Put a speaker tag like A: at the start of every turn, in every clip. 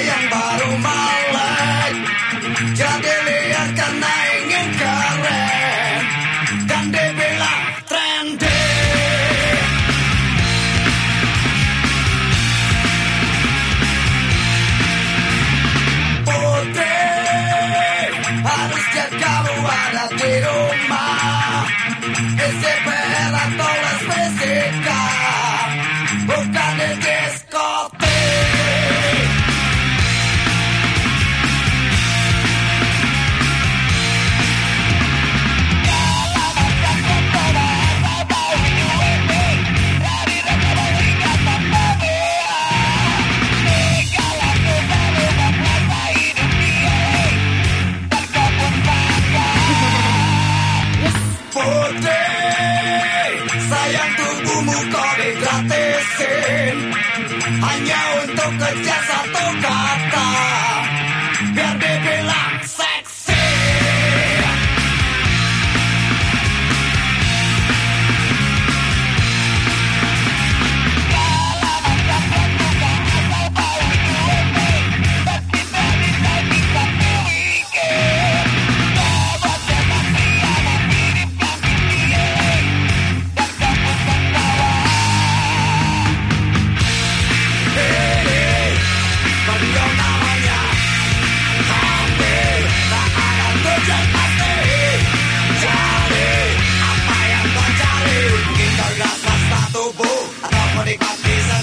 A: yang baru melek Jadi lihat karena ingin keren. Dan dibilang trendy Putih Harusnya kamu ada di rumah. Isi PR atau les Bukan Hanya untuk kejar pegou presa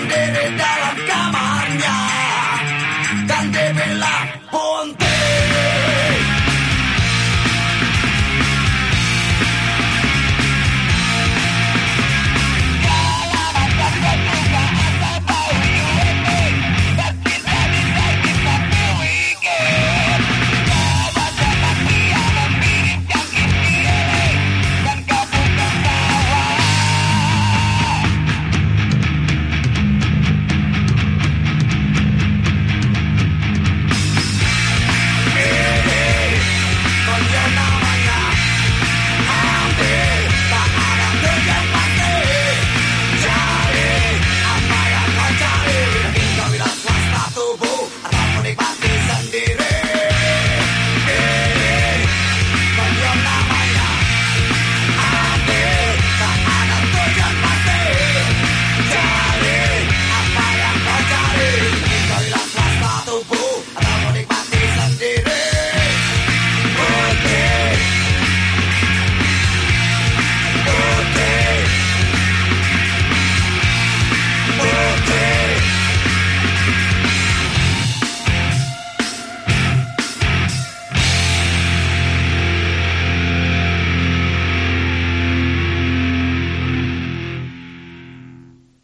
A: Let it die.